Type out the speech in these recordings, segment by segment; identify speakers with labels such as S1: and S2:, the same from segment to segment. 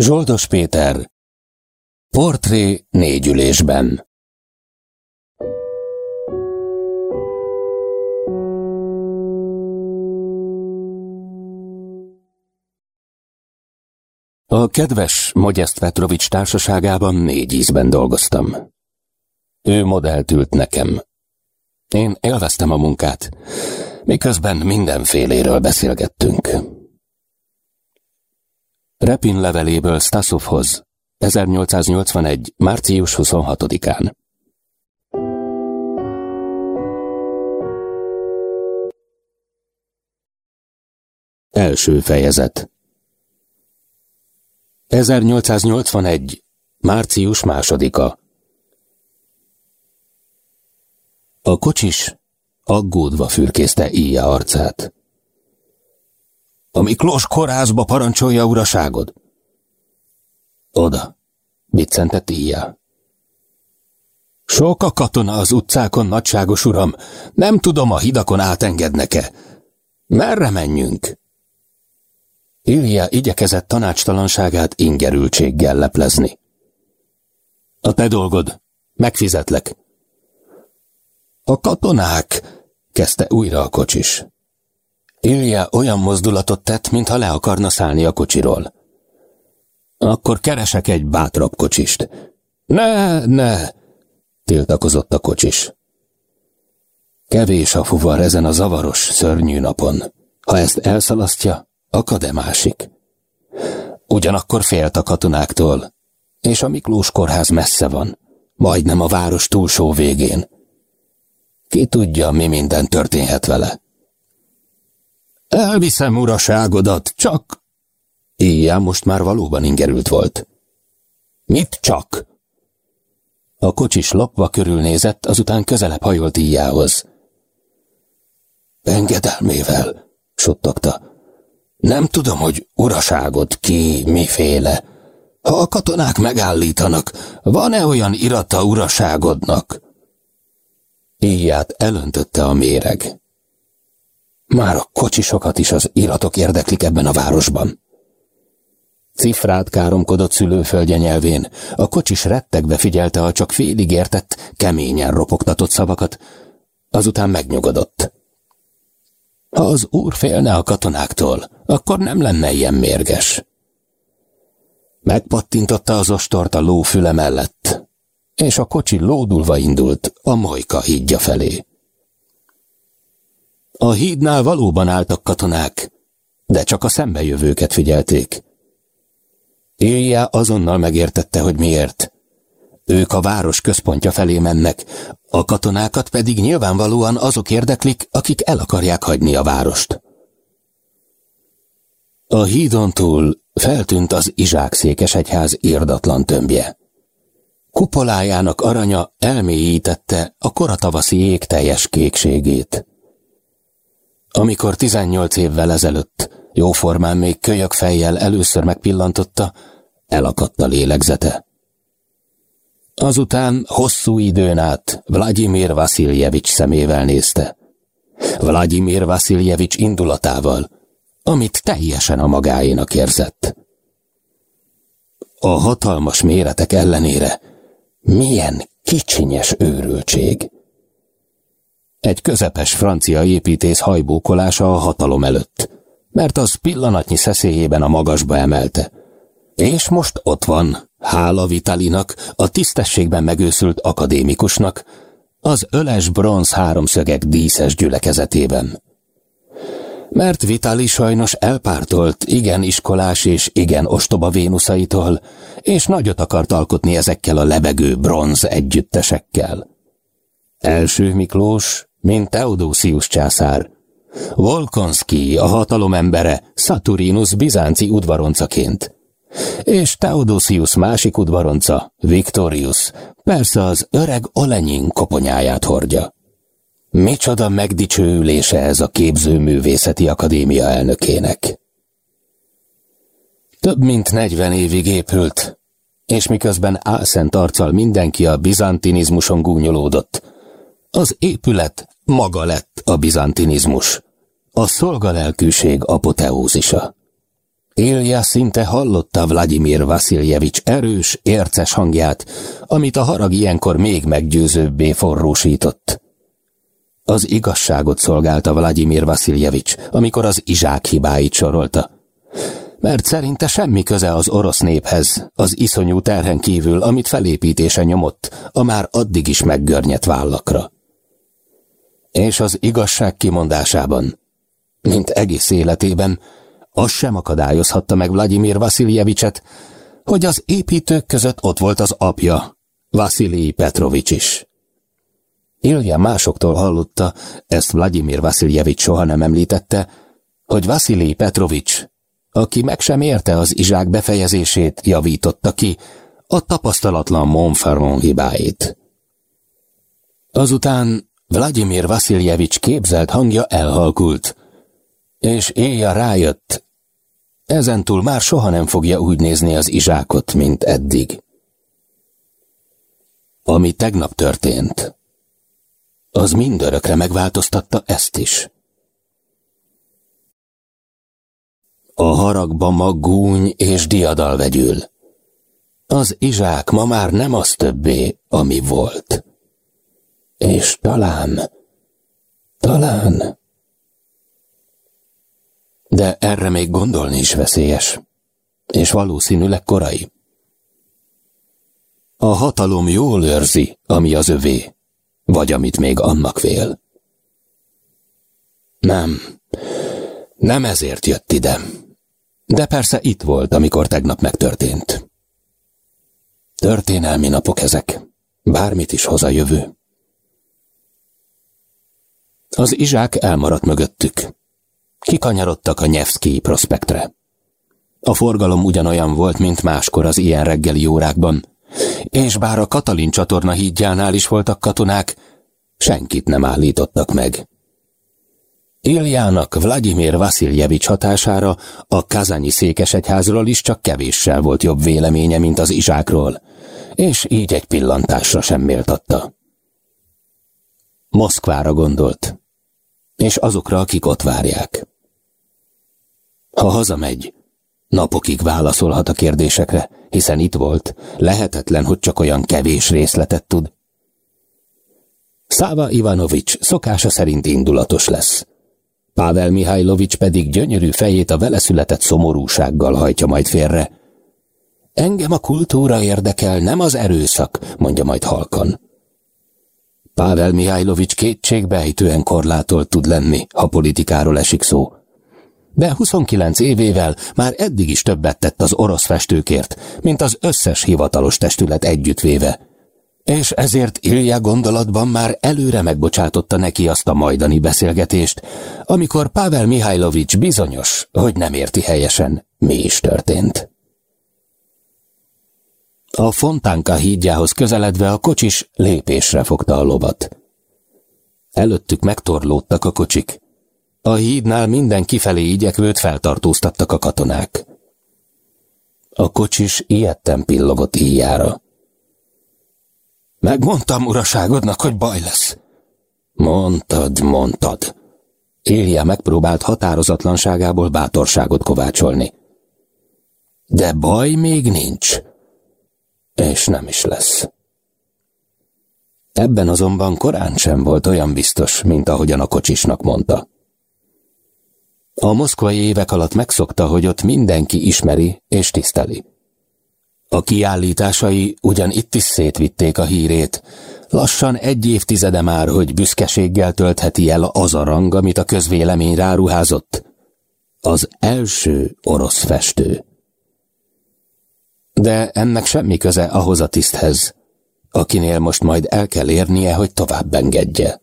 S1: Zsoldos Péter Portré négyülésben A kedves Mogyeszt Petrovics társaságában négy ízben dolgoztam. Ő modellt ült nekem. Én élveztem a munkát, miközben mindenféléről beszélgettünk. Repin leveléből Stasovhoz, 1881. március 26-án. Első fejezet 1881. március másodika A kocsis aggódva fürkészte íja arcát. A Miklós korázba parancsolja uraságod. Oda, biccentett íja. Sok a katona az utcákon, nagyságos uram. Nem tudom, a hidakon átengednek-e. Merre menjünk? Ilja igyekezett tanácstalanságát ingerültséggel leplezni. A te dolgod. Megfizetlek. A katonák, kezdte újra a kocsis. Ilja olyan mozdulatot tett, mintha le akarna szállni a kocsiról. Akkor keresek egy bátrabb kocsist. Ne, ne, tiltakozott a kocsis. Kevés a fuvar ezen a zavaros, szörnyű napon. Ha ezt elszalasztja, akad-e másik? Ugyanakkor félt a katonáktól, és a Miklós kórház messze van, majdnem a város túlsó végén. Ki tudja, mi minden történhet vele. Elviszem uraságodat, csak... Éjjel most már valóban ingerült volt. Mit csak? A kocsis lopva körülnézett, azután közelebb hajolt íjához. Engedelmével, suttogta. Nem tudom, hogy uraságot ki, miféle. Ha a katonák megállítanak, van-e olyan irata uraságodnak? Íját elöntötte a méreg. Már a kocsisokat is az iratok érdeklik ebben a városban. Cifrát káromkodott szülőföldje nyelvén, a kocsis rettegve figyelte a csak félig értett, keményen ropogtatott szavakat, azután megnyugodott. Ha az úr félne a katonáktól, akkor nem lenne ilyen mérges. Megpattintotta az ostort a ló füle mellett, és a kocsi lódulva indult a Mojka hídja felé. A hídnál valóban álltak katonák, de csak a szembejövőket figyelték. Élje azonnal megértette, hogy miért. Ők a város központja felé mennek, a katonákat pedig nyilvánvalóan azok érdeklik, akik el akarják hagyni a várost. A hídon túl feltűnt az Izsák székesegyház írdatlan tömbje. Kupolájának aranya elmélyítette a koratavaszi ég teljes kékségét. Amikor 18 évvel ezelőtt jóformán még kölyök fejjel először megpillantotta, elakadt a lélegzete. Azután hosszú időn át Vladimir Vasiljevics szemével nézte. Vladimir Vasiljevics indulatával, amit teljesen a magáénak érzett. A hatalmas méretek ellenére milyen kicsinyes őrültség. Egy közepes francia építész hajbókolása a hatalom előtt, mert az pillanatnyi szeszélyében a magasba emelte. És most ott van, hála Vitalinak, a tisztességben megőszült akadémikusnak, az öles bronz háromszögek díszes gyülekezetében. Mert Vitali sajnos elpártolt igen iskolás és igen ostoba vénuszaitól, és nagyot akart alkotni ezekkel a lebegő bronz együttesekkel. Első Miklós, mint Teodósius császár, Volkonski, a hatalom embere, Saturninus bizánci udvaroncaként, és Teodosius másik udvaronca, Victorius, persze az öreg Olenyin koponyáját hordja. Micsoda megdicsőülése ez a képzőművészeti akadémia elnökének. Több mint negyven évig épült, és miközben álszent arccal mindenki a bizantinizmuson gúnyolódott, az épület maga lett a bizantinizmus, a szolgalelkűség apoteózisa. Ilja szinte hallotta Vladimir Vasiljevics erős, érces hangját, amit a harag ilyenkor még meggyőzőbbé forrósított. Az igazságot szolgálta Vladimir Vasiljevics, amikor az izsák hibáit sorolta. Mert szerinte semmi köze az orosz néphez, az iszonyú terhen kívül, amit felépítése nyomott, a már addig is meggörnyet vállakra. És az igazság kimondásában, mint egész életében, az sem akadályozhatta meg Vladimir Vasiljevicset, hogy az építők között ott volt az apja, Vasilij Petrovics is. Ilja másoktól hallotta, ezt Vladimir Vasiljevics soha nem említette, hogy Vasilij Petrovics, aki meg sem érte az izsák befejezését, javította ki a tapasztalatlan Monferron hibáit. Azután Vladimir Vasiljevics képzelt hangja elhalkult, és éjjel rájött, ezentúl már soha nem fogja úgy nézni az izsákot, mint eddig. Ami tegnap történt, az mindörökre megváltoztatta ezt is. A haragba ma gúny és diadal vegyül. Az izsák ma már nem az többé, ami volt. És talán, talán... De erre még gondolni is veszélyes, és valószínűleg korai. A hatalom jól őrzi, ami az övé, vagy amit még annak vél. Nem, nem ezért jött ide, de persze itt volt, amikor tegnap megtörtént. Történelmi napok ezek, bármit is hoz a jövő. Az izsák elmaradt mögöttük. Kikanyarodtak a Nyevszki prospektre. A forgalom ugyanolyan volt, mint máskor az ilyen reggeli órákban, és bár a Katalin csatorna hídjánál is voltak katonák, senkit nem állítottak meg. Iljának Vladimir Vasiljevics hatására a kazányi székesegyházról is csak kevéssel volt jobb véleménye, mint az izsákról, és így egy pillantásra sem méltatta. Moszkvára gondolt, és azokra, akik ott várják. Ha hazamegy, napokig válaszolhat a kérdésekre, hiszen itt volt, lehetetlen, hogy csak olyan kevés részletet tud. Száva Ivanovics szokása szerint indulatos lesz. Pável Mihajlovics pedig gyönyörű fejét a vele született szomorúsággal hajtja majd félre. Engem a kultúra érdekel, nem az erőszak, mondja majd halkan. Pável Mihajlovics kétségbejtően korlátolt tud lenni, ha politikáról esik szó. De 29 évével már eddig is többet tett az orosz festőkért, mint az összes hivatalos testület együttvéve. És ezért Ilja gondolatban már előre megbocsátotta neki azt a majdani beszélgetést, amikor Pavel Mihajlovics bizonyos, hogy nem érti helyesen, mi is történt. A fontánka hídjához közeledve a kocsis lépésre fogta a lovat. Előttük megtorlódtak a kocsik. A hídnál minden kifelé igyekvőt feltartóztattak a katonák. A kocsis ilyetten pillogott íjára. Megmondtam uraságodnak, hogy baj lesz. Mondtad, mondtad. Ilja megpróbált határozatlanságából bátorságot kovácsolni. De baj még nincs. És nem is lesz. Ebben azonban korán sem volt olyan biztos, mint ahogyan a kocsisnak mondta. A moszkvai évek alatt megszokta, hogy ott mindenki ismeri és tiszteli. A kiállításai ugyan itt is szétvitték a hírét. Lassan egy évtizede már, hogy büszkeséggel töltheti el az a rang, amit a közvélemény ráruházott. Az első orosz festő. De ennek semmi köze ahhoz a tiszthez, akinél most majd el kell érnie, hogy tovább engedje.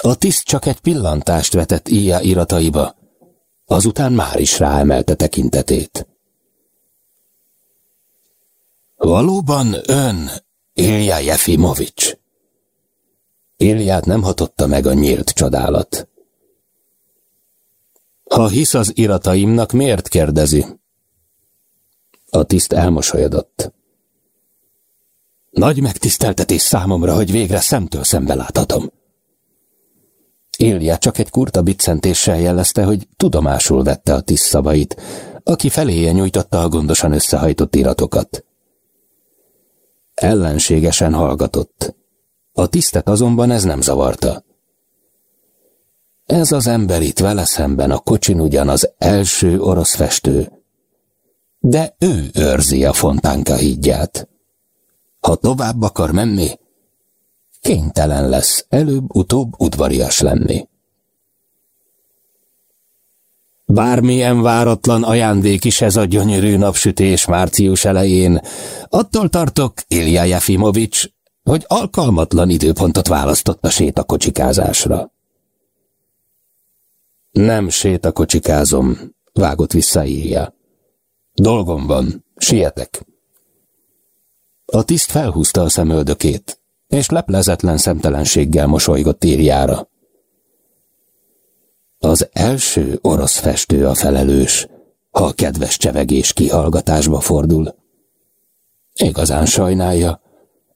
S1: A tiszt csak egy pillantást vetett íja irataiba, azután már is ráemelte tekintetét. Valóban ön, Ilja Jefimovics? Ilját nem hatotta meg a nyílt csodálat. Ha hisz az irataimnak, miért kérdezi? A tiszt elmosolyodott. Nagy megtiszteltetés számomra, hogy végre szemtől szembe láthatom. Ilja csak egy kurta biccentéssel jelezte, hogy tudomásul vette a tiszt szavait, aki feléje nyújtotta a gondosan összehajtott iratokat. Ellenségesen hallgatott. A tisztet azonban ez nem zavarta. Ez az ember itt vele szemben a kocsin ugyan az első orosz festő, de ő őrzi a fontánka hídját. Ha tovább akar menni, kénytelen lesz előbb-utóbb udvarias lenni. Bármilyen váratlan ajándék is ez a gyönyörű napsütés március elején, attól tartok, Ilja Jefimovics, hogy alkalmatlan időpontot választott a sétakocsikázásra. Nem sétakocsikázom, vágott vissza Ilja. Dolgom van, sietek. A tiszt felhúzta a szemöldökét, és leplezetlen szemtelenséggel mosolygott írjára. Az első orosz festő a felelős, ha a kedves csevegés kihallgatásba fordul. Igazán sajnálja,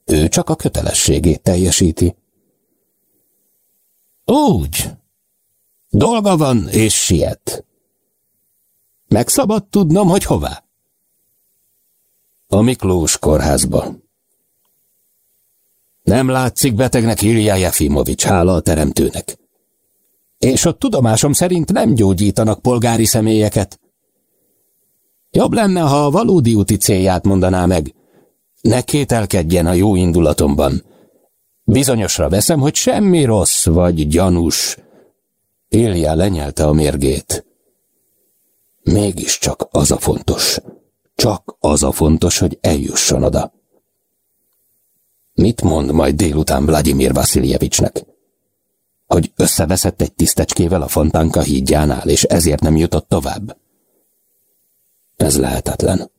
S1: ő csak a kötelességét teljesíti. Úgy. Dolga van és siet. Meg szabad tudnom, hogy hová? A Miklós kórházba. Nem látszik betegnek Ilja Jefimovics, hála a teremtőnek. És ott tudomásom szerint nem gyógyítanak polgári személyeket. Jobb lenne, ha a valódi úti célját mondaná meg. Ne kételkedjen a jó indulatomban. Bizonyosra veszem, hogy semmi rossz vagy gyanús. Ilja lenyelte a mérgét. Mégiscsak az a fontos. Csak az a fontos, hogy eljusson oda. Mit mond majd délután Vladimir Vasiljevicsnek? Hogy összeveszett egy tisztecskével a fontánka hídjánál, és ezért nem jutott tovább? Ez lehetetlen.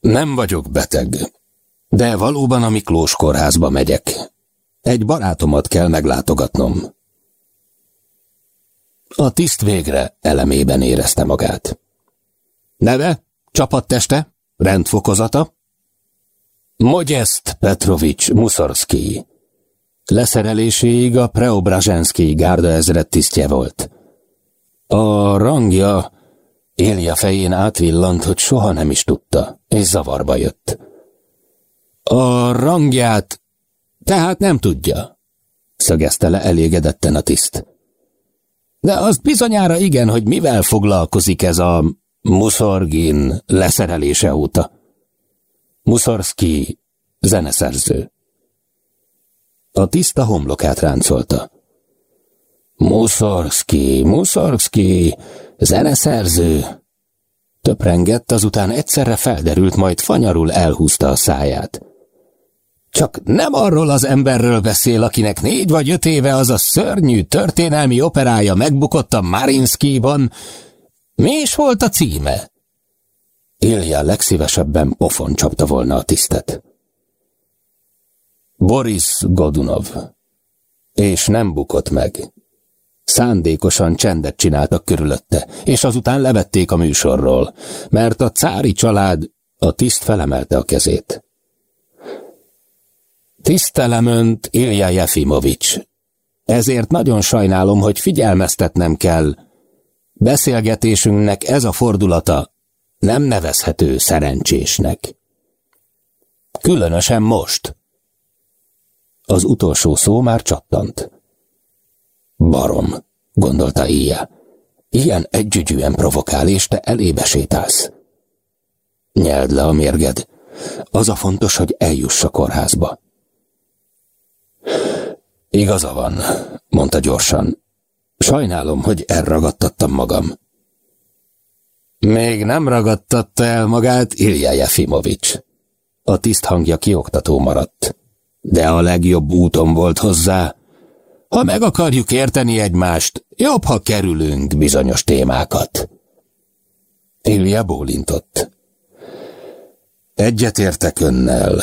S1: Nem vagyok beteg, de valóban a Miklós kórházba megyek. Egy barátomat kell meglátogatnom. A tiszt végre elemében érezte magát. Neve? Csapatteste? Rendfokozata? Mogyest Petrovics Muszorszki. Leszereléséig a Preobrazsenszki gárda ezred tisztje volt. A rangja Élja fején átvillant, hogy soha nem is tudta, és zavarba jött. A rangját tehát nem tudja, szögezte le elégedetten a tiszt. De azt bizonyára igen, hogy mivel foglalkozik ez a Muszorgin leszerelése óta. Muszorszki zeneszerző. A tiszta homlokát ráncolta. Muszorszki, Muszorszki, zeneszerző. Töprengett, azután egyszerre felderült, majd fanyarul elhúzta a száját. Csak nem arról az emberről beszél, akinek négy vagy öt éve az a szörnyű történelmi operája megbukott a Marinszkiban. Mi is volt a címe? Ilja legszívesebben pofon csapta volna a tisztet. Boris Godunov. És nem bukott meg. Szándékosan csendet csináltak körülötte, és azután levették a műsorról, mert a cári család a tiszt felemelte a kezét. Tisztelem önt, Ilja Jefimovics. Ezért nagyon sajnálom, hogy figyelmeztetnem kell. Beszélgetésünknek ez a fordulata nem nevezhető szerencsésnek. Különösen most. Az utolsó szó már csattant. Barom, gondolta Ilja. Ilyen együgyűen provokál, és te elébe sétálsz. Nyeld le a mérged. Az a fontos, hogy eljuss a kórházba. Igaza van, mondta gyorsan. Sajnálom, hogy elragadtattam magam. Még nem ragadtatta el magát Ilja Jefimovics. A tiszt hangja kioktató maradt. De a legjobb úton volt hozzá. Ha meg akarjuk érteni egymást, jobb, ha kerülünk bizonyos témákat. Ilja bólintott. Egyetértek önnel,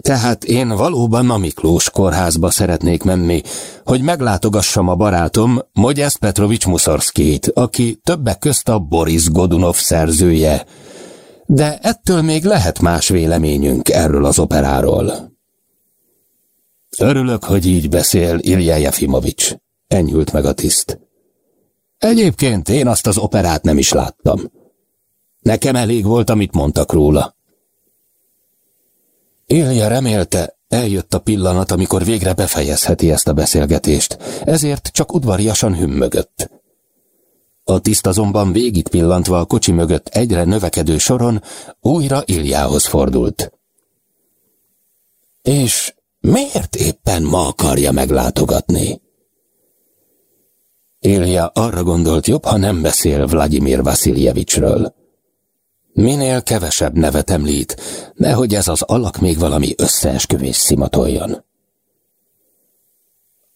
S1: tehát én valóban a Miklós kórházba szeretnék menni, hogy meglátogassam a barátom Mogyesz Petrovics Muszorszkét, aki többek közt a Boris Godunov szerzője. De ettől még lehet más véleményünk erről az operáról. Örülök, hogy így beszél, Ilya Jefimovics. Enyhült meg a tiszt. Egyébként én azt az operát nem is láttam. Nekem elég volt, amit mondtak róla. Ilja remélte, eljött a pillanat, amikor végre befejezheti ezt a beszélgetést, ezért csak udvariasan hümmögött. A tiszt azonban végig pillantva a kocsi mögött egyre növekedő soron újra Iljához fordult. És miért éppen ma akarja meglátogatni? Ilja arra gondolt jobb, ha nem beszél Vladimir Vasiljevicsről. Minél kevesebb nevet említ, nehogy ez az alak még valami összeesküvés szimatoljon.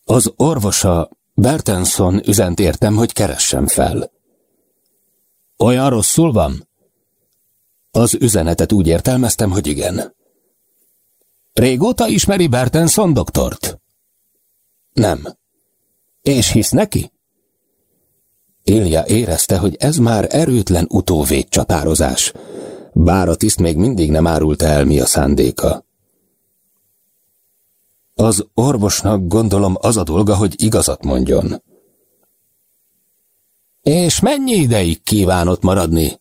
S1: Az orvosa Bertenson üzent értem, hogy keressem fel. Olyan rosszul van? Az üzenetet úgy értelmeztem, hogy igen. Régóta ismeri Bertenson doktort? Nem. És hisz neki? Ilja érezte, hogy ez már erőtlen utóvét csatározás, bár a tiszt még mindig nem árulta el, mi a szándéka. Az orvosnak gondolom az a dolga, hogy igazat mondjon. És mennyi ideig kívánott maradni?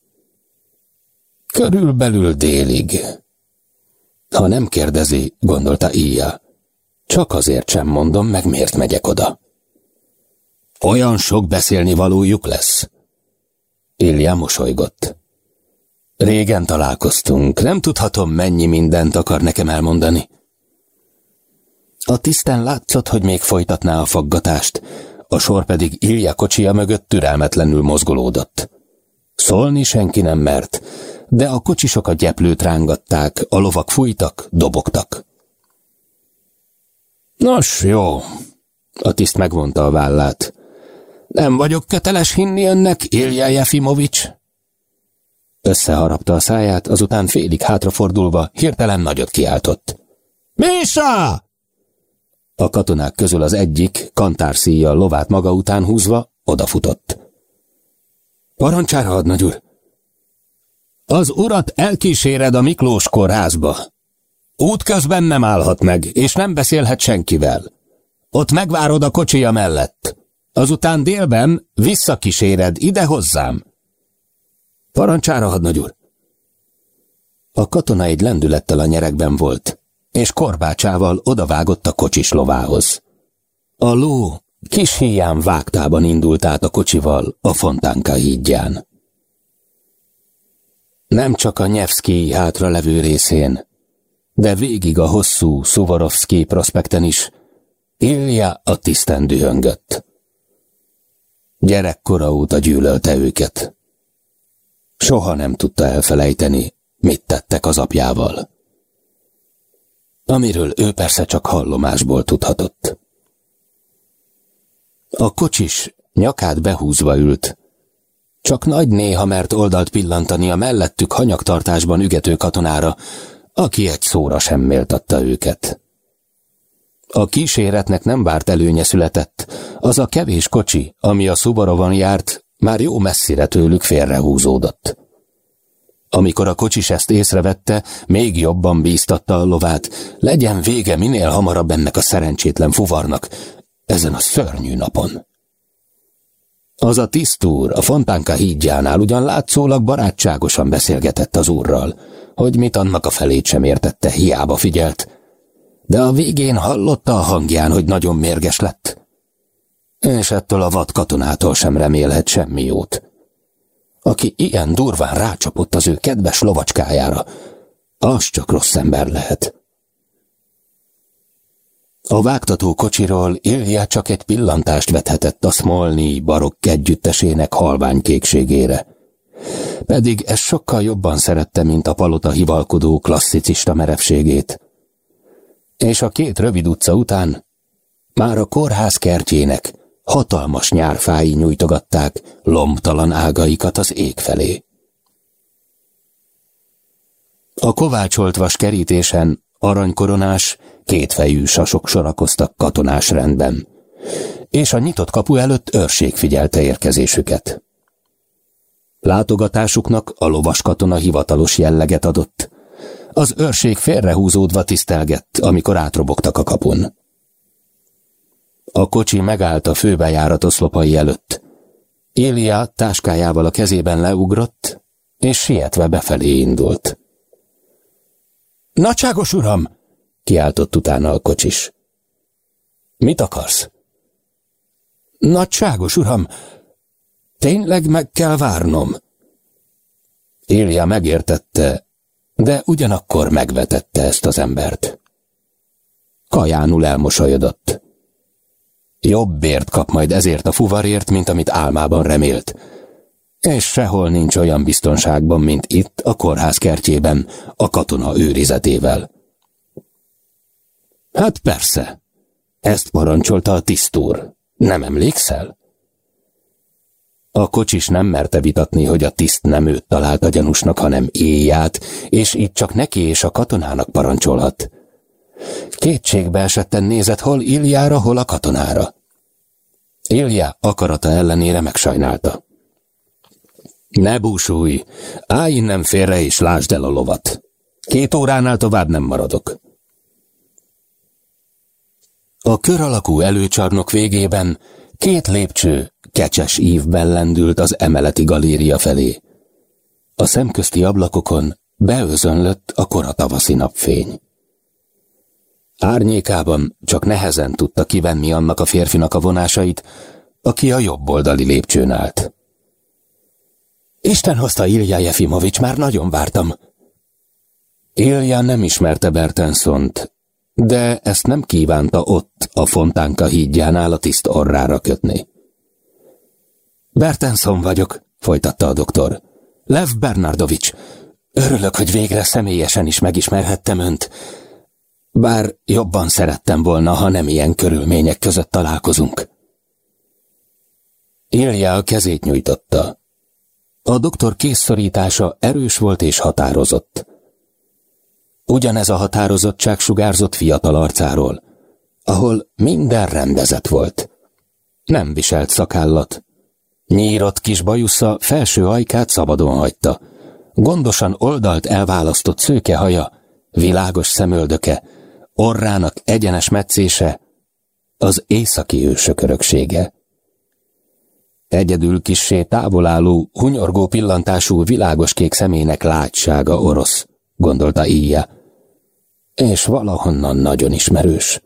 S1: Körülbelül délig. Ha nem kérdezi, gondolta Ija, csak azért sem mondom, meg miért megyek oda. Olyan sok beszélni valójuk lesz. Ilja mosolygott. Régen találkoztunk, nem tudhatom, mennyi mindent akar nekem elmondani. A tiszten látszott, hogy még folytatná a faggatást, a sor pedig Ilja kocsia mögött türelmetlenül mozgolódott. Szólni senki nem mert, de a kocsisok a gyeplőt rángatták, a lovak fújtak, dobogtak. Nos, jó, a tiszt megvonta a vállát. Nem vagyok köteles hinni önnek, Ilja Jefimovics. Összeharapta a száját, azután félig hátrafordulva, hirtelen nagyot kiáltott. Misa! A katonák közül az egyik, kantárszíjjal lovát maga után húzva, odafutott. Parancsára, hadnagy! Az urat elkíséred a Miklós kórházba. Útközben nem állhat meg, és nem beszélhet senkivel. Ott megvárod a kocsija mellett. Azután délben visszakíséred ide hozzám. Parancsára, hadnagy úr! A katona egy lendülettel a nyerekben volt, és korbácsával odavágott a kocsis lovához. A ló kis híján vágtában indult át a kocsival a Fontánka hídján. Nem csak a Nyevszki hátra levő részén, de végig a hosszú Szuvarovszki prospekten is Ilja a tisztán dühöngött. Gyerekkora óta gyűlölte őket. Soha nem tudta elfelejteni, mit tettek az apjával. Amiről ő persze csak hallomásból tudhatott. A kocsis nyakát behúzva ült. Csak nagy néha mert oldalt pillantani a mellettük hanyagtartásban ügető katonára, aki egy szóra sem méltatta őket. A kíséretnek nem várt előnye született, az a kevés kocsi, ami a Szubarovan járt, már jó messzire tőlük félrehúzódott. Amikor a kocsis ezt észrevette, még jobban bíztatta a lovát, legyen vége minél hamarabb ennek a szerencsétlen fuvarnak, ezen a szörnyű napon. Az a tisztúr a Fontánka hídjánál ugyan látszólag barátságosan beszélgetett az úrral, hogy mit annak a felét sem értette, hiába figyelt, de a végén hallotta a hangján, hogy nagyon mérges lett. És ettől a vad katonától sem remélhet semmi jót. Aki ilyen durván rácsapott az ő kedves lovacskájára, az csak rossz ember lehet. A vágtató kocsiról Ilja csak egy pillantást vethetett a Smolny barokk együttesének halvány kékségére. Pedig ez sokkal jobban szerette, mint a palota hivalkodó klasszicista merevségét és a két rövid utca után már a kórház kertjének hatalmas nyárfái nyújtogatták lombtalan ágaikat az ég felé. A kovácsolt vas kerítésen aranykoronás, kétfejű sasok sorakoztak katonás rendben, és a nyitott kapu előtt őrség figyelte érkezésüket. Látogatásuknak a lovas katona hivatalos jelleget adott, az őrség félrehúzódva tisztelgett, amikor átrobogtak a kapun. A kocsi megállt a főbejárat oszlopai előtt. Élia táskájával a kezében leugrott, és sietve befelé indult. Nagyságos uram! kiáltott utána a kocsis. Mit akarsz? Nagyságos uram, tényleg meg kell várnom. Élia megértette, de ugyanakkor megvetette ezt az embert. Kajánul elmosolyodott. Jobb bért kap majd ezért a fuvarért, mint amit álmában remélt. És sehol nincs olyan biztonságban, mint itt, a kórház kertjében, a katona őrizetével. Hát persze, ezt parancsolta a tisztúr. Nem emlékszel? A kocsis nem merte vitatni, hogy a tiszt nem őt találta gyanúsnak, hanem éjját, és így csak neki és a katonának parancsolhat. Kétségbe esetten nézett hol Iljára, hol a katonára. Ilja akarata ellenére megsajnálta. Ne búsulj, állj innen félre és lásd el a lovat. Két óránál tovább nem maradok. A kör alakú előcsarnok végében két lépcső kecses ívben lendült az emeleti galéria felé. A szemközti ablakokon beözönlött a kora tavaszi napfény. Árnyékában csak nehezen tudta kivenni annak a férfinak a vonásait, aki a jobb oldali lépcsőn állt. Isten hozta Ilja Jefimovics, már nagyon vártam. Ilja nem ismerte Bertensont, de ezt nem kívánta ott, a fontánka hídjánál a tiszt orrára kötni. Bertenson vagyok, folytatta a doktor. Lev Bernardovics. Örülök, hogy végre személyesen is megismerhettem önt. Bár jobban szerettem volna, ha nem ilyen körülmények között találkozunk. Ilja a kezét nyújtotta. A doktor készszorítása erős volt és határozott. Ugyanez a határozottság sugárzott fiatal arcáról, ahol minden rendezett volt. Nem viselt szakállat. Nyírott kis bajusza felső ajkát szabadon hagyta. Gondosan oldalt elválasztott szőke haja, világos szemöldöke, orrának egyenes metszése, az északi ősök öröksége. Egyedül kissé távolálló, hunyorgó pillantású világoskék szemének látsága orosz, gondolta Íja és valahonnan nagyon ismerős.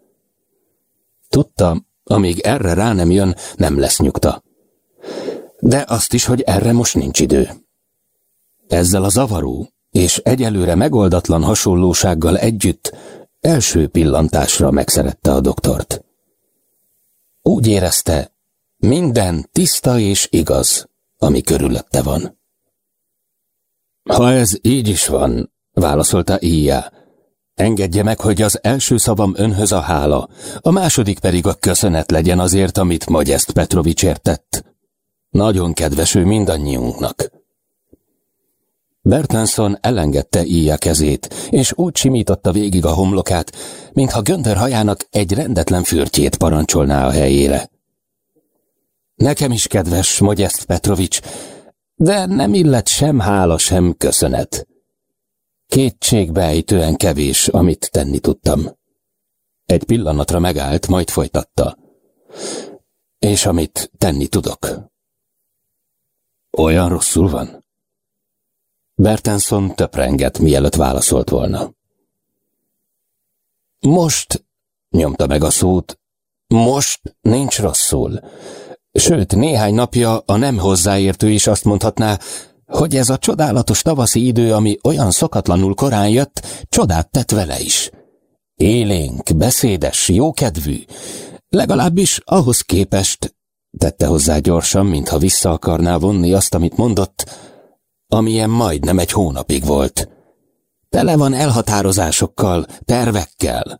S1: Tudta, amíg erre rá nem jön, nem lesz nyugta. De azt is, hogy erre most nincs idő. Ezzel a zavaró és egyelőre megoldatlan hasonlósággal együtt első pillantásra megszerette a doktort. Úgy érezte, minden tiszta és igaz, ami körülötte van. Ha ez így is van, válaszolta Íjá, Engedje meg, hogy az első szavam önhöz a hála, a második pedig a köszönet legyen azért, amit Magyest Petrovics tett. Nagyon kedves ő mindannyiunknak. Bertenson elengedte íja kezét, és úgy simította végig a homlokát, mintha Gönder hajának egy rendetlen fürtjét parancsolná a helyére. Nekem is kedves, Magyest Petrovics, de nem illet sem hála, sem köszönet. Kétségbejtően kevés, amit tenni tudtam. Egy pillanatra megállt, majd folytatta. És amit tenni tudok. Olyan rosszul van? Bertenson töprengett, mielőtt válaszolt volna. Most, nyomta meg a szót, most nincs rosszul. Sőt, néhány napja a nem hozzáértő is azt mondhatná, hogy ez a csodálatos tavaszi idő, ami olyan szokatlanul korán jött, csodát tett vele is. Élénk, beszédes, jókedvű, legalábbis ahhoz képest, tette hozzá gyorsan, mintha vissza akarná vonni azt, amit mondott, amilyen majdnem egy hónapig volt. Tele van elhatározásokkal, tervekkel.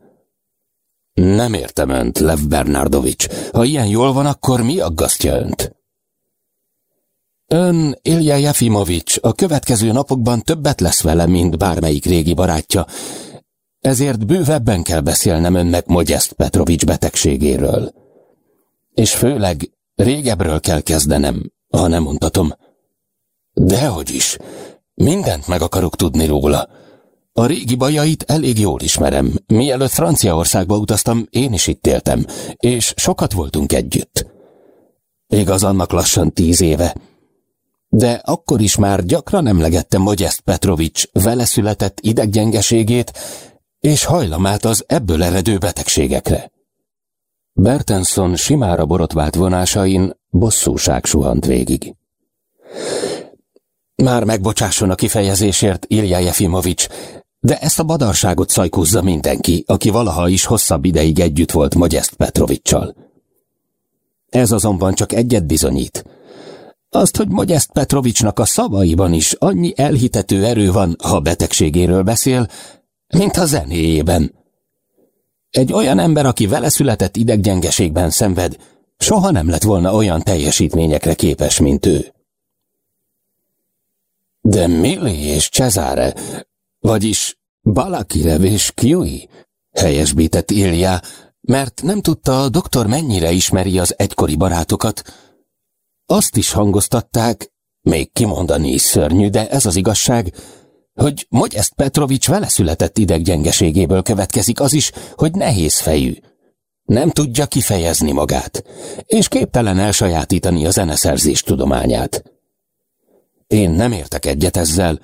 S1: Nem értem önt, Lev Bernardovics. Ha ilyen jól van, akkor mi aggasztja önt? Ön, Ilja Jefimovics, a következő napokban többet lesz vele, mint bármelyik régi barátja, ezért bővebben kell beszélnem önnek Mogyeszt Petrovics betegségéről. És főleg régebről kell kezdenem, ha nem mondhatom. Dehogy is, mindent meg akarok tudni róla. A régi bajait elég jól ismerem. Mielőtt Franciaországba utaztam, én is itt éltem, és sokat voltunk együtt. Igaz, annak lassan tíz éve. De akkor is már gyakran emlegette Mogyeszt Petrovics vele született ideggyengeségét és hajlamát az ebből eredő betegségekre. Bertenson simára borotvált vonásain bosszúság suhant végig. Már megbocsásson a kifejezésért, Ilja Jefimovics, de ezt a badarságot szajkúzza mindenki, aki valaha is hosszabb ideig együtt volt Magyest Petrovicsal. Ez azonban csak egyet bizonyít. Azt, hogy Magyest Petrovicsnak a szavaiban is annyi elhitető erő van, ha betegségéről beszél, mint a zenéjében. Egy olyan ember, aki vele született ideggyengeségben szenved, soha nem lett volna olyan teljesítményekre képes, mint ő. De Milli és Cesare, vagyis Balakirev és Kiui, helyesbített Ilja, mert nem tudta a doktor mennyire ismeri az egykori barátokat. Azt is hangoztatták, még kimondani is szörnyű, de ez az igazság, hogy Mogyeszt Petrovics vele született ideggyengeségéből következik az is, hogy nehéz fejű. Nem tudja kifejezni magát, és képtelen elsajátítani a zeneszerzés tudományát. Én nem értek egyet ezzel,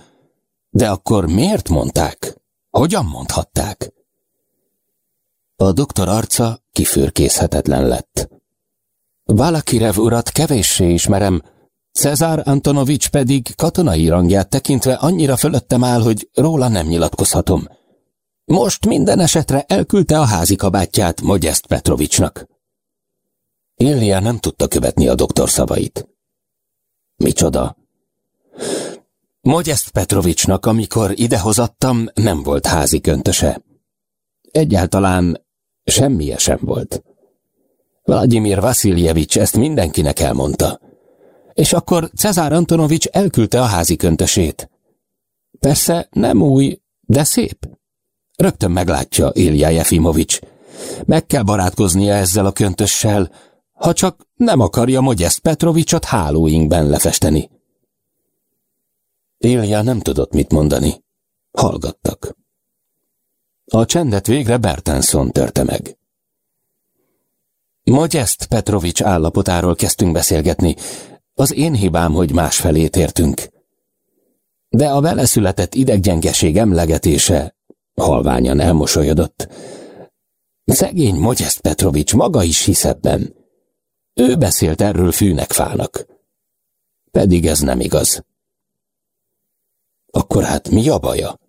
S1: de akkor miért mondták? Hogyan mondhatták? A doktor arca kifürkészhetetlen lett. Valakirev urat kevéssé ismerem, Cezár Antonovics pedig katonai rangját tekintve annyira fölöttem áll, hogy róla nem nyilatkozhatom. Most minden esetre elküldte a házi kabátját Mogyeszt Petrovicsnak. Ilja nem tudta követni a doktor szavait. Micsoda? Mogyeszt Petrovicsnak, amikor idehozattam, nem volt házi köntöse. Egyáltalán semmije sem volt. Vladimir Vasiljevics ezt mindenkinek elmondta. És akkor Cezár Antonovics elküldte a házi köntösét. Persze nem új, de szép. Rögtön meglátja Ilja Jefimovics. Meg kell barátkoznia ezzel a köntössel, ha csak nem akarja Mogyeszt Petrovicsot hálóinkben lefesteni. Ilja nem tudott mit mondani. Hallgattak. A csendet végre Bertenson törte meg. Magyest Petrovics állapotáról kezdtünk beszélgetni. Az én hibám, hogy másfelé tértünk. De a vele született ideggyengeség emlegetése halványan elmosolyodott. Szegény Magyest Petrovics maga is hisz ebben. Ő beszélt erről fűnek fának. Pedig ez nem igaz. Akkor hát mi a baja?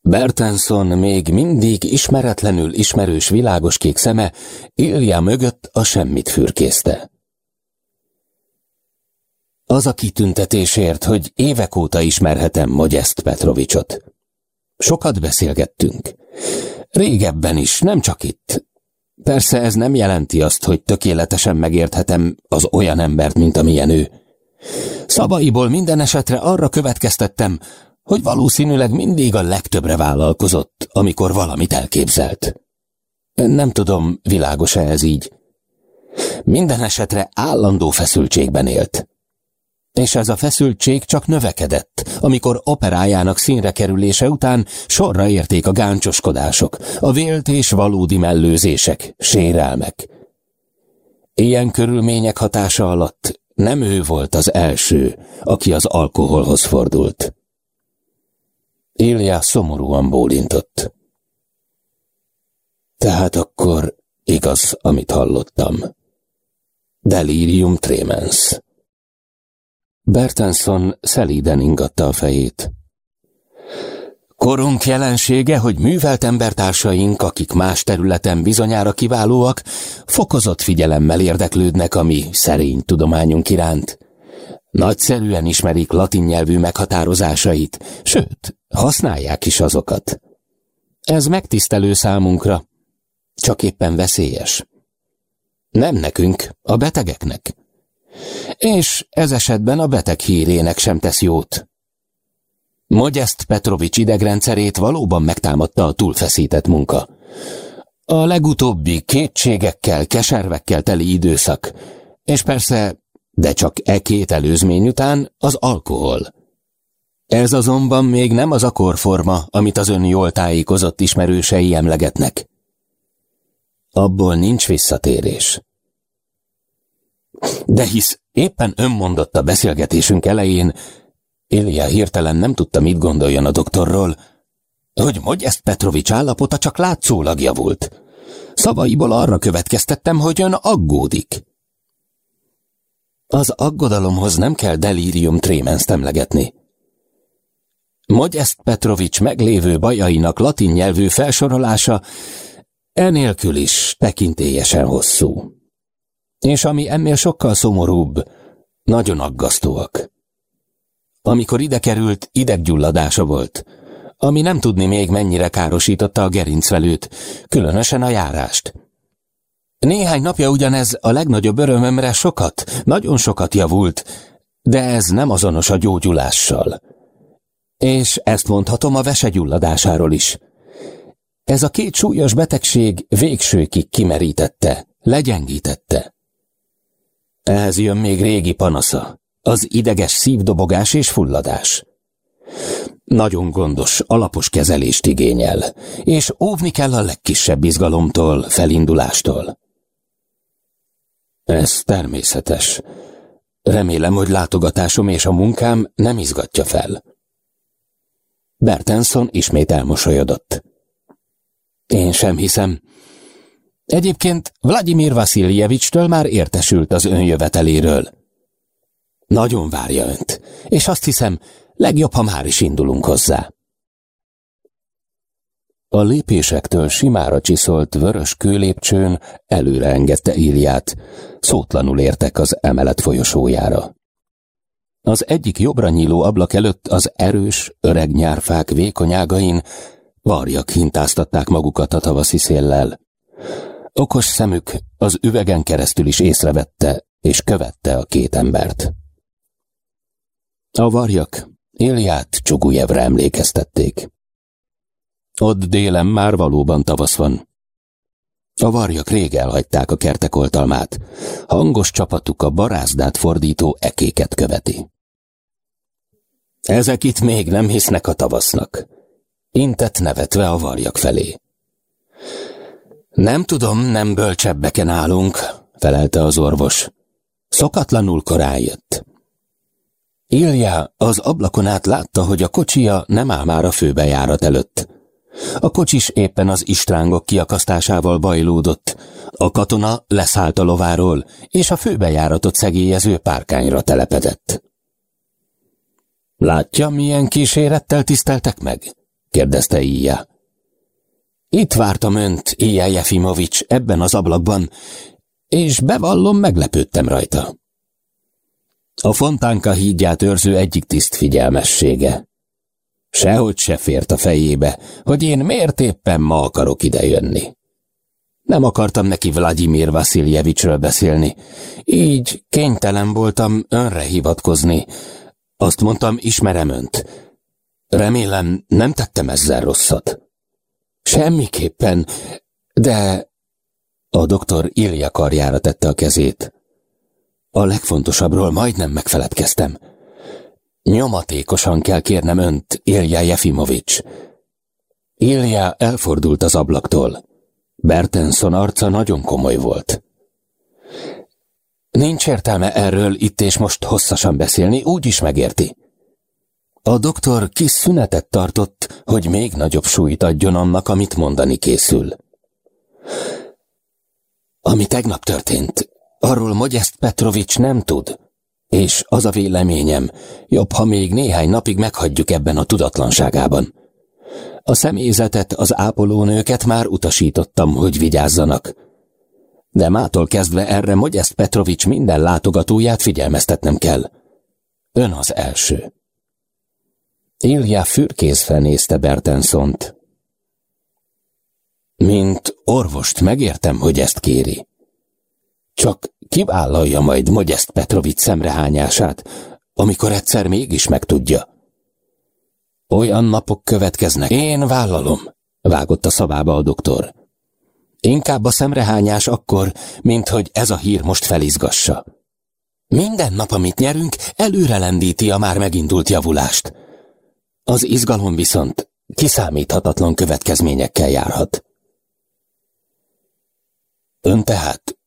S1: Bertenson még mindig ismeretlenül ismerős világos kék szeme Ilja mögött a semmit fürkészte. Az a kitüntetésért, hogy évek óta ismerhetem Mogyeszt Petrovicsot. Sokat beszélgettünk. Régebben is, nem csak itt. Persze ez nem jelenti azt, hogy tökéletesen megérthetem az olyan embert, mint amilyen ő. Szavaiból minden esetre arra következtettem, hogy valószínűleg mindig a legtöbbre vállalkozott, amikor valamit elképzelt. Nem tudom, világos-e ez így. Minden esetre állandó feszültségben élt. És ez a feszültség csak növekedett, amikor operájának színre kerülése után sorra érték a gáncsoskodások, a vélt és valódi mellőzések, sérelmek. Ilyen körülmények hatása alatt nem ő volt az első, aki az alkoholhoz fordult. Ilja szomorúan bólintott. Tehát akkor igaz, amit hallottam. Delirium tremens. Bertenson szelíden ingatta a fejét. Korunk jelensége, hogy művelt embertársaink, akik más területen bizonyára kiválóak, fokozott figyelemmel érdeklődnek a mi szerény tudományunk iránt. Nagyszerűen ismerik latin nyelvű meghatározásait, sőt, használják is azokat. Ez megtisztelő számunkra, csak éppen veszélyes. Nem nekünk, a betegeknek. És ez esetben a beteg hírének sem tesz jót. Mogyeszt Petrovics idegrendszerét valóban megtámadta a túlfeszített munka. A legutóbbi kétségekkel, keservekkel teli időszak, és persze, de csak e két előzmény után az alkohol. Ez azonban még nem az a korforma, amit az ön jól tájékozott ismerősei emlegetnek. Abból nincs visszatérés. De hisz éppen ön mondott a beszélgetésünk elején, Ilja hirtelen nem tudta, mit gondoljon a doktorról, hogy Mogyeszt Petrovics állapota csak látszólag javult. Szavaiból arra következtettem, hogy ön aggódik. Az aggodalomhoz nem kell delírium trémenszt emlegetni. Mogyeszt Petrovics meglévő bajainak latin nyelvű felsorolása enélkül is tekintélyesen hosszú. És ami ennél sokkal szomorúbb, nagyon aggasztóak. Amikor ide került, ideggyulladása volt, ami nem tudni még mennyire károsította a gerincvelőt, különösen a járást. Néhány napja ugyanez a legnagyobb örömömre sokat, nagyon sokat javult, de ez nem azonos a gyógyulással. És ezt mondhatom a vesegyulladásáról is. Ez a két súlyos betegség végsőkig kimerítette, legyengítette. Ehhez jön még régi panasza, az ideges szívdobogás és fulladás. Nagyon gondos, alapos kezelést igényel, és óvni kell a legkisebb izgalomtól, felindulástól. Ez természetes. Remélem, hogy látogatásom és a munkám nem izgatja fel. Bertenson ismét elmosolyodott. Én sem hiszem. Egyébként Vladimir Vasiljevicstől már értesült az önjöveteléről. Nagyon várja önt, és azt hiszem, legjobb, ha már is indulunk hozzá. A lépésektől simára csiszolt vörös kőlépcsőn előre engedte Iliát, szótlanul értek az emelet folyosójára. Az egyik jobbra nyíló ablak előtt az erős, öreg nyárfák vékonyágain varjak hintáztatták magukat a tavaszi széllel. Okos szemük az üvegen keresztül is észrevette és követte a két embert. A varjak Élját Csugujevre emlékeztették. Ott délen már valóban tavasz van. A varjak rég elhagyták a kertek oltalmát. Hangos csapatuk a barázdát fordító ekéket követi. Ezek itt még nem hisznek a tavasznak. Intett nevetve a varjak felé. Nem tudom, nem bölcsebbeken állunk, felelte az orvos. Szokatlanul korán jött. Ilja az ablakon át látta, hogy a kocsia nem áll már a főbejárat előtt. A kocsis éppen az istrángok kiakasztásával bajlódott. A katona leszállt a lováról, és a főbejáratot szegélyező párkányra telepedett. Látja, milyen kísérettel tiszteltek meg? kérdezte Ija. Itt vártam önt, Ija Jefimovics, ebben az ablakban, és bevallom, meglepődtem rajta. A fontánka hídját őrző egyik tiszt figyelmessége. Sehogy se fért a fejébe, hogy én miért éppen ma akarok idejönni. Nem akartam neki Vladimir Vasiljevicsről beszélni, így kénytelen voltam önre hivatkozni. Azt mondtam, ismerem önt. Remélem, nem tettem ezzel rosszat. Semmiképpen, de... A doktor Ilja karjára tette a kezét. A legfontosabbról majdnem megfeledkeztem. Nyomatékosan kell kérnem önt, Ilja Jefimovics. Ilja elfordult az ablaktól. Bertenson arca nagyon komoly volt. Nincs értelme erről itt és most hosszasan beszélni, úgy is megérti. A doktor kis szünetet tartott, hogy még nagyobb súlyt adjon annak, amit mondani készül. Ami tegnap történt, arról Mogyeszt Petrovics nem tud, és az a véleményem, jobb, ha még néhány napig meghagyjuk ebben a tudatlanságában. A személyzetet, az ápolónőket már utasítottam, hogy vigyázzanak. De mától kezdve erre Mogyeszt Petrovics minden látogatóját figyelmeztetnem kell. Ön az első. Ilja fürkészve nézte Bertensont. Mint orvost megértem, hogy ezt kéri. Csak kivállalja majd Mogyeszt Petrovic szemrehányását, amikor egyszer mégis megtudja. Olyan napok következnek. Én vállalom, vágott a szavába a doktor. Inkább a szemrehányás akkor, mint hogy ez a hír most felizgassa. Minden nap, amit nyerünk, előre lendíti a már megindult javulást. Az izgalom viszont kiszámíthatatlan következményekkel járhat. Ön tehát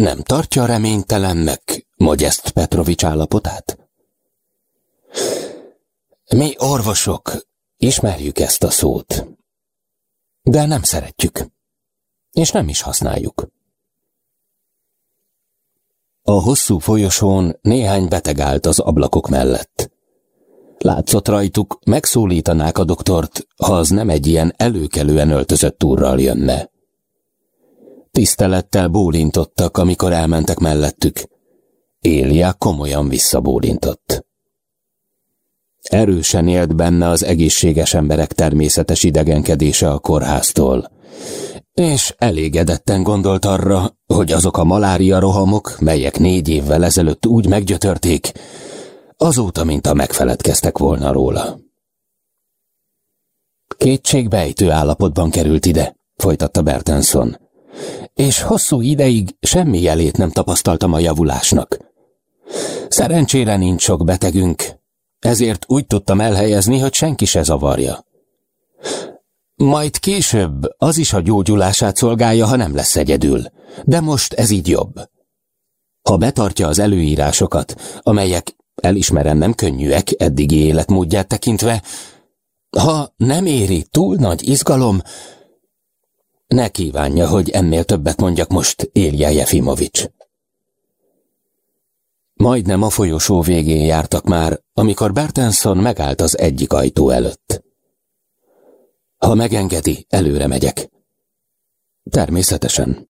S1: nem tartja reménytelennek Modest Petrovics állapotát? Mi orvosok ismerjük ezt a szót, de nem szeretjük, és nem is használjuk. A hosszú folyosón néhány beteg állt az ablakok mellett. Látszott rajtuk, megszólítanák a doktort, ha az nem egy ilyen előkelően öltözött úrral jönne. Tisztelettel bólintottak, amikor elmentek mellettük. Élia komolyan visszabólintott. Erősen élt benne az egészséges emberek természetes idegenkedése a kórháztól, és elégedetten gondolt arra, hogy azok a malária rohamok, melyek négy évvel ezelőtt úgy meggyötörték, azóta, mint a megfeledkeztek volna róla. Kétségbejtő állapotban került ide, folytatta Bertenson, és hosszú ideig semmi jelét nem tapasztaltam a javulásnak. Szerencsére nincs sok betegünk, ezért úgy tudtam elhelyezni, hogy senki se zavarja. Majd később az is a gyógyulását szolgálja, ha nem lesz egyedül, de most ez így jobb. Ha betartja az előírásokat, amelyek elismerem nem könnyűek eddigi életmódját tekintve, ha nem éri túl nagy izgalom, ne kívánja, hogy ennél többet mondjak most Élja Jefimovics. Majdnem a folyosó végén jártak már, amikor Bertenson megállt az egyik ajtó előtt. Ha megengedi, előre megyek. Természetesen.